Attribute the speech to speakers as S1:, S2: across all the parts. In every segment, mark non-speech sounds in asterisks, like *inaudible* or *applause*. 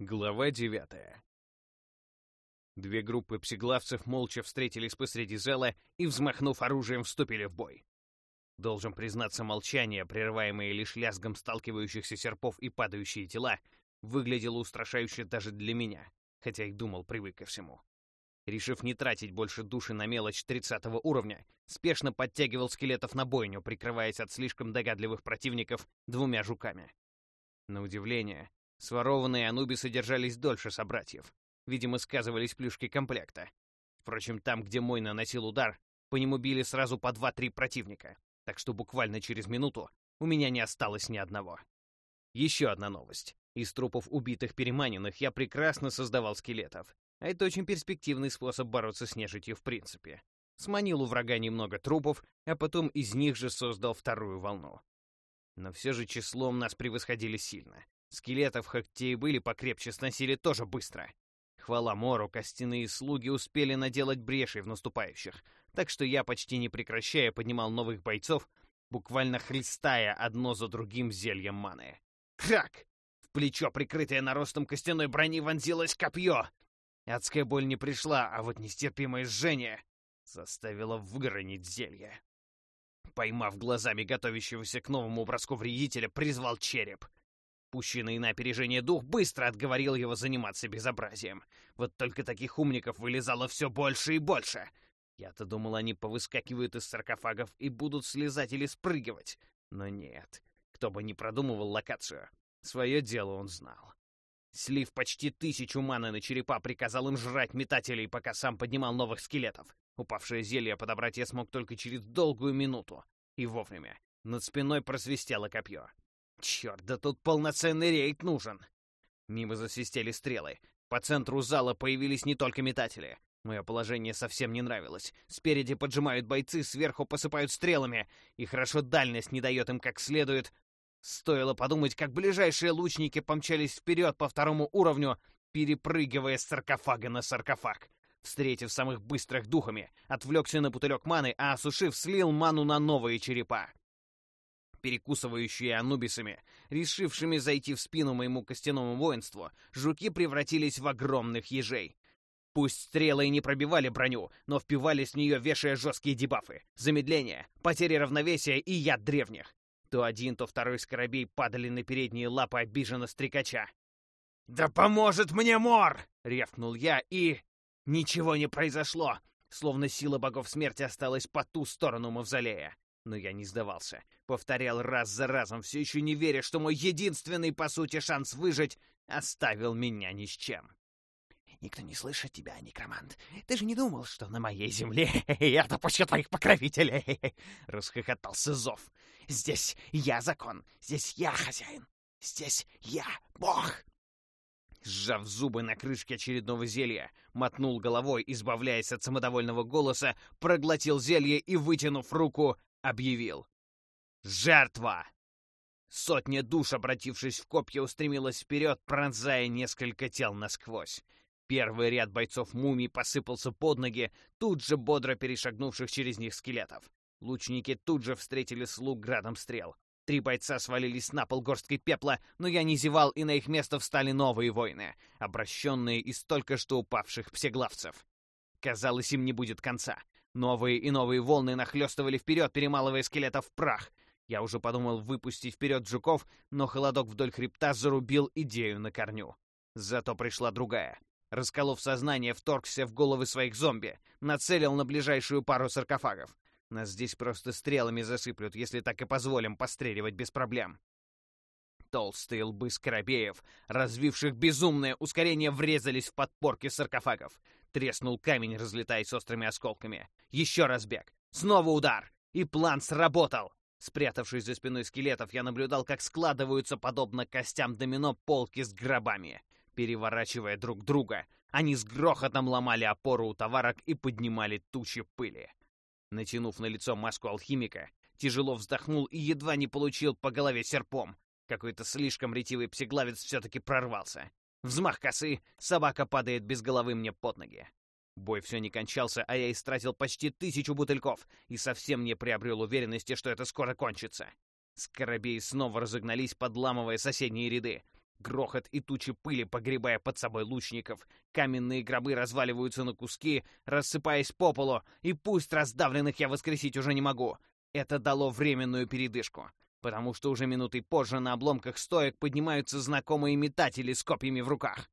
S1: Глава девятая. Две группы псиглавцев молча встретились посреди зала и, взмахнув оружием, вступили в бой. Должен признаться, молчание, прерываемое лишь лязгом сталкивающихся серпов и падающие тела, выглядело устрашающе даже для меня, хотя и думал, привык ко всему. Решив не тратить больше души на мелочь 30 уровня, спешно подтягивал скелетов на бойню, прикрываясь от слишком догадливых противников двумя жуками. На удивление, Сворованные анубисы держались дольше собратьев. Видимо, сказывались плюшки комплекта. Впрочем, там, где мой наносил удар, по нему били сразу по два-три противника, так что буквально через минуту у меня не осталось ни одного. Еще одна новость. Из трупов убитых переманенных я прекрасно создавал скелетов, а это очень перспективный способ бороться с нежитью в принципе. Сманил у врага немного трупов, а потом из них же создал вторую волну. Но все же числом нас превосходили сильно. Скелетов, хоть были покрепче, сносили тоже быстро. Хвала Мору, костяные слуги успели наделать брешей в наступающих, так что я, почти не прекращая, поднимал новых бойцов, буквально хлестая одно за другим зельем маны. Крак! В плечо, прикрытое наростом костяной брони, вонзилось копье. Адская боль не пришла, а вот нестерпимое жжение заставило выронить зелье. Поймав глазами готовящегося к новому броску вредителя, призвал череп — Пущенный на опережение дух быстро отговорил его заниматься безобразием. Вот только таких умников вылезало все больше и больше. Я-то думал, они повыскакивают из саркофагов и будут слезать или спрыгивать. Но нет. Кто бы ни продумывал локацию, свое дело он знал. Слив почти тысячу маны на черепа, приказал им жрать метателей, пока сам поднимал новых скелетов. Упавшее зелье подобрать я смог только через долгую минуту. И вовремя. Над спиной просвистело копье. Черт, да тут полноценный рейд нужен. Мимо засвистели стрелы. По центру зала появились не только метатели. Мое положение совсем не нравилось. Спереди поджимают бойцы, сверху посыпают стрелами, и хорошо дальность не дает им как следует. Стоило подумать, как ближайшие лучники помчались вперед по второму уровню, перепрыгивая с саркофага на саркофаг. Встретив самых быстрых духами, отвлекся на бутылек маны, а осушив, слил ману на новые черепа перекусывающие анубисами, решившими зайти в спину моему костяному воинству, жуки превратились в огромных ежей. Пусть стрелы и не пробивали броню, но впивались в нее, вешая жесткие дебафы, замедление, потери равновесия и яд древних. То один, то второй скоробей падали на передние лапы обиженно стрекача. «Да поможет мне Мор!» — рявкнул я, и... Ничего не произошло, словно сила богов смерти осталась по ту сторону мавзолея. Но я не сдавался. Повторял раз за разом, все еще не веря, что мой единственный, по сути, шанс выжить оставил меня ни с чем. «Никто не слышит тебя, некромант. Ты же не думал, что на моей земле *laughs* я допущу твоих покровителей?» *laughs* — расхохотался Зов. «Здесь я закон, здесь я хозяин, здесь я бог!» Сжав зубы на крышке очередного зелья, мотнул головой, избавляясь от самодовольного голоса, проглотил зелье и, вытянув руку, объявил. «Жертва!» Сотня душ, обратившись в копья, устремилась вперед, пронзая несколько тел насквозь. Первый ряд бойцов мумий посыпался под ноги, тут же бодро перешагнувших через них скелетов. Лучники тут же встретили слуг градом стрел. Три бойца свалились на пол горсткой пепла, но я не зевал, и на их место встали новые воины, обращенные из только что упавших псеглавцев. Казалось, им не будет конца. Новые и новые волны нахлестывали вперед, перемалывая скелетов в прах. Я уже подумал выпустить вперед жуков, но холодок вдоль хребта зарубил идею на корню. Зато пришла другая. Расколов сознание, вторгся в головы своих зомби, нацелил на ближайшую пару саркофагов. Нас здесь просто стрелами засыплют, если так и позволим постреливать без проблем. Толстые лбы скоробеев, развивших безумное ускорение, врезались в подпорки саркофагов. Треснул камень, разлетаясь острыми осколками. Еще раз бег. Снова удар. И план сработал. Спрятавшись за спиной скелетов, я наблюдал, как складываются, подобно костям домино, полки с гробами. Переворачивая друг друга, они с грохотом ломали опору у товарок и поднимали тучи пыли. Натянув на лицо маску алхимика, тяжело вздохнул и едва не получил по голове серпом. Какой-то слишком ретивый псеглавец все-таки прорвался. Взмах косы, собака падает без головы мне под ноги. Бой все не кончался, а я истратил почти тысячу бутыльков и совсем не приобрел уверенности, что это скоро кончится. Скоробеи снова разогнались, подламывая соседние ряды. Грохот и тучи пыли, погребая под собой лучников. Каменные гробы разваливаются на куски, рассыпаясь по полу, и пусть раздавленных я воскресить уже не могу. Это дало временную передышку, потому что уже минутой позже на обломках стоек поднимаются знакомые метатели с копьями в руках.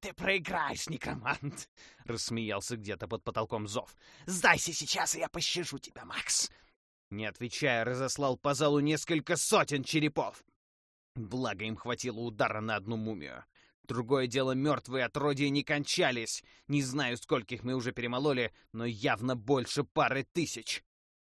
S1: «Ты проиграешь, некромант!» *laughs* — рассмеялся где-то под потолком зов. «Сдайся сейчас, и я пощажу тебя, Макс!» Не отвечая, разослал по залу несколько сотен черепов. Благо им хватило удара на одну мумию. Другое дело, мертвые отродья не кончались. Не знаю, скольких мы уже перемололи, но явно больше пары тысяч.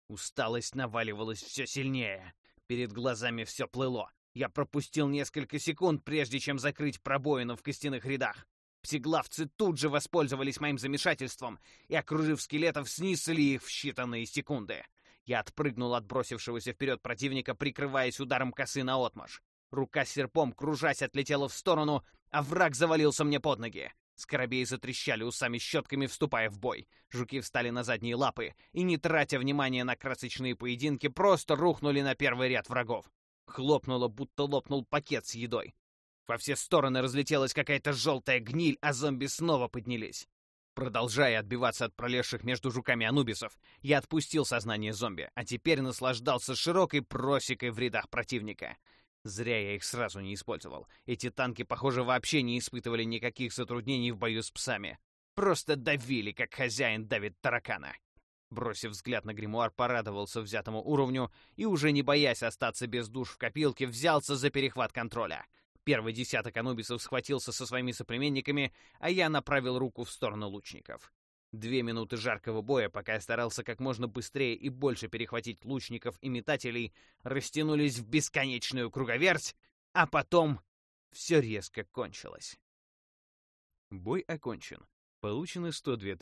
S1: Усталость наваливалась все сильнее. Перед глазами все плыло. Я пропустил несколько секунд, прежде чем закрыть пробоину в костяных рядах. Псиглавцы тут же воспользовались моим замешательством и, окружив скелетов, снесли их в считанные секунды. Я отпрыгнул от бросившегося вперед противника, прикрываясь ударом косы на отмаш. Рука с серпом, кружась, отлетела в сторону, а враг завалился мне под ноги. Скоробеи затрещали усами-щетками, вступая в бой. Жуки встали на задние лапы и, не тратя внимания на красочные поединки, просто рухнули на первый ряд врагов. Хлопнуло, будто лопнул пакет с едой. Во все стороны разлетелась какая-то желтая гниль, а зомби снова поднялись. Продолжая отбиваться от пролезших между жуками анубисов, я отпустил сознание зомби, а теперь наслаждался широкой просекой в рядах противника. Зря я их сразу не использовал. Эти танки, похоже, вообще не испытывали никаких затруднений в бою с псами. Просто давили, как хозяин давит таракана. Бросив взгляд на гримуар, порадовался взятому уровню и, уже не боясь остаться без душ в копилке, взялся за перехват контроля — Первый десяток анубисов схватился со своими соплеменниками, а я направил руку в сторону лучников. Две минуты жаркого боя, пока я старался как можно быстрее и больше перехватить лучников и метателей, растянулись в бесконечную круговерть, а потом все резко кончилось. Бой окончен. Получено 102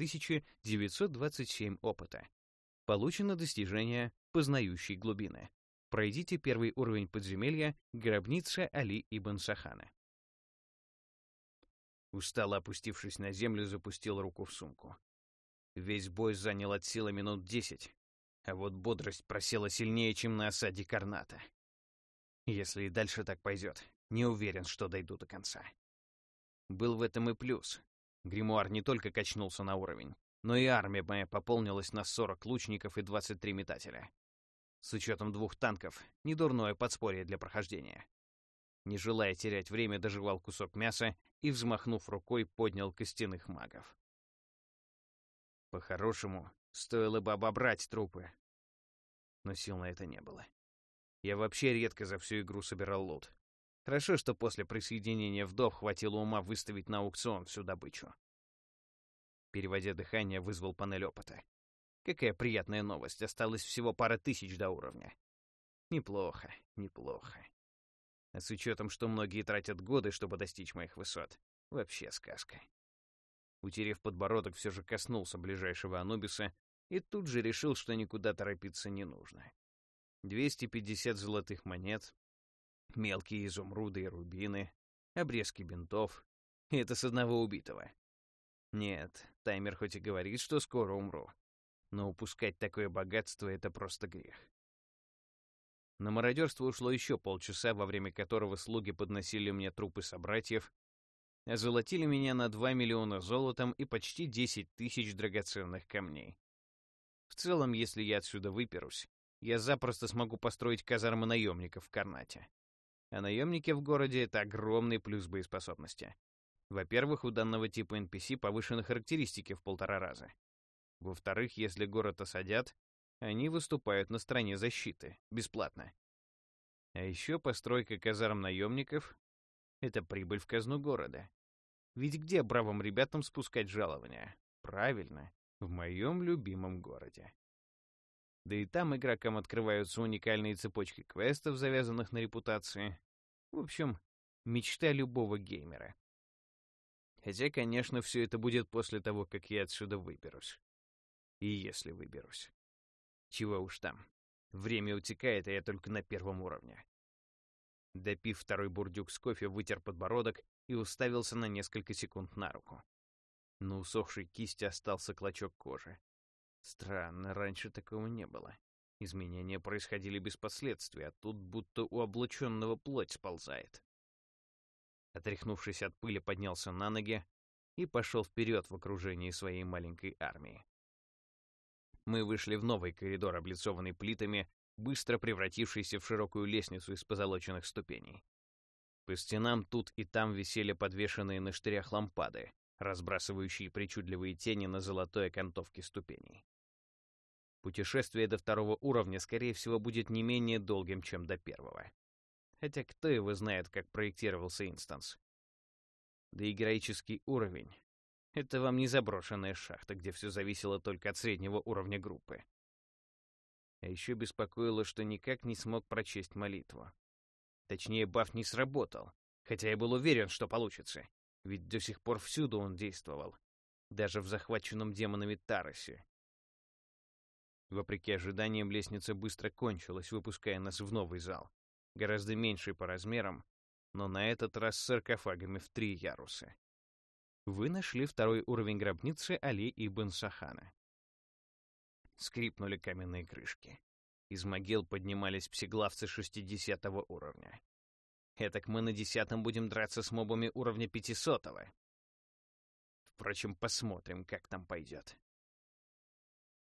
S1: 927 опыта. Получено достижение познающей глубины. Пройдите первый уровень подземелья «Гробница Али Ибн Сахана». Устало опустившись на землю, запустил руку в сумку. Весь бой занял от силы минут десять, а вот бодрость просела сильнее, чем на осаде Карната. Если и дальше так пойдет, не уверен, что дойду до конца. Был в этом и плюс. Гримуар не только качнулся на уровень, но и армия моя пополнилась на 40 лучников и 23 метателя. С учетом двух танков, недурное подспорье для прохождения. Не желая терять время, доживал кусок мяса и, взмахнув рукой, поднял костяных магов. По-хорошему, стоило бы обобрать трупы. Но сил на это не было. Я вообще редко за всю игру собирал лут. Хорошо, что после присоединения вдов хватило ума выставить на аукцион всю добычу. Переводя дыхание, вызвал панель опыта. Какая приятная новость, осталось всего пара тысяч до уровня. Неплохо, неплохо. А с учетом, что многие тратят годы, чтобы достичь моих высот, вообще сказка. Утерев подбородок, все же коснулся ближайшего Анубиса и тут же решил, что никуда торопиться не нужно. 250 золотых монет, мелкие изумруды и рубины, обрезки бинтов. И это с одного убитого. Нет, таймер хоть и говорит, что скоро умру, но упускать такое богатство — это просто грех. На мародерство ушло еще полчаса, во время которого слуги подносили мне трупы собратьев, а золотили меня на 2 миллиона золотом и почти 10 тысяч драгоценных камней. В целом, если я отсюда выперусь, я запросто смогу построить казармы наемников в Карнате. А наемники в городе — это огромный плюс боеспособности. Во-первых, у данного типа NPC повышены характеристики в полтора раза. Во-вторых, если город осадят, они выступают на стороне защиты, бесплатно. А еще постройка казарм наемников — это прибыль в казну города. Ведь где бравым ребятам спускать жалования? Правильно, в моем любимом городе. Да и там игрокам открываются уникальные цепочки квестов, завязанных на репутации. В общем, мечта любого геймера. Хотя, конечно, все это будет после того, как я отсюда выберусь. И если выберусь. Чего уж там. Время утекает, а я только на первом уровне. Допив второй бурдюк с кофе, вытер подбородок и уставился на несколько секунд на руку. На усохшей кисти остался клочок кожи. Странно, раньше такого не было. Изменения происходили без последствий, а тут будто у облаченного плоть сползает. Отряхнувшись от пыли, поднялся на ноги и пошел вперед в окружении своей маленькой армии. Мы вышли в новый коридор, облицованный плитами, быстро превратившийся в широкую лестницу из позолоченных ступеней. По стенам тут и там висели подвешенные на штырях лампады, разбрасывающие причудливые тени на золотой окантовке ступеней. Путешествие до второго уровня, скорее всего, будет не менее долгим, чем до первого. Хотя кто его знает, как проектировался инстанс. Да и героический уровень. Это вам не заброшенная шахта, где все зависело только от среднего уровня группы. А еще беспокоило, что никак не смог прочесть молитву. Точнее, баф не сработал, хотя я был уверен, что получится, ведь до сих пор всюду он действовал, даже в захваченном демонами Таросе. Вопреки ожиданиям, лестница быстро кончилась, выпуская нас в новый зал, гораздо меньший по размерам, но на этот раз с саркофагами в три яруса. Вы нашли второй уровень гробницы Али Ибн Сахана. Скрипнули каменные крышки. Из могил поднимались псиглавцы 60 уровня. Этак мы на десятом будем драться с мобами уровня 500 -го. Впрочем, посмотрим, как там пойдет.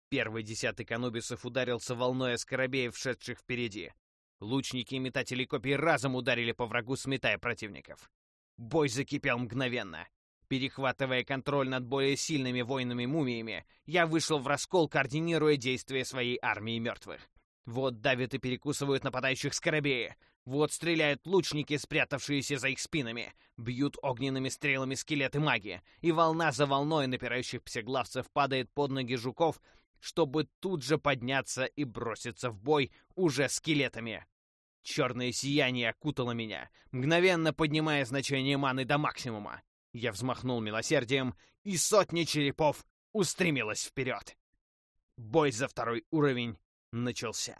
S1: Первый десяток анубисов ударился волной оскоробеев, шедших впереди. Лучники и метатели копий разом ударили по врагу, сметая противников. Бой закипел мгновенно. Перехватывая контроль над более сильными воинами-мумиями, я вышел в раскол, координируя действия своей армии мертвых. Вот давят и перекусывают нападающих скоробеи. Вот стреляют лучники, спрятавшиеся за их спинами. Бьют огненными стрелами скелеты маги. И волна за волной напирающих псеглавцев падает под ноги жуков, чтобы тут же подняться и броситься в бой уже скелетами. Черное сияние окутало меня, мгновенно поднимая значение маны до максимума. Я взмахнул милосердием, и сотни черепов устремилась вперед. Бой за второй уровень начался.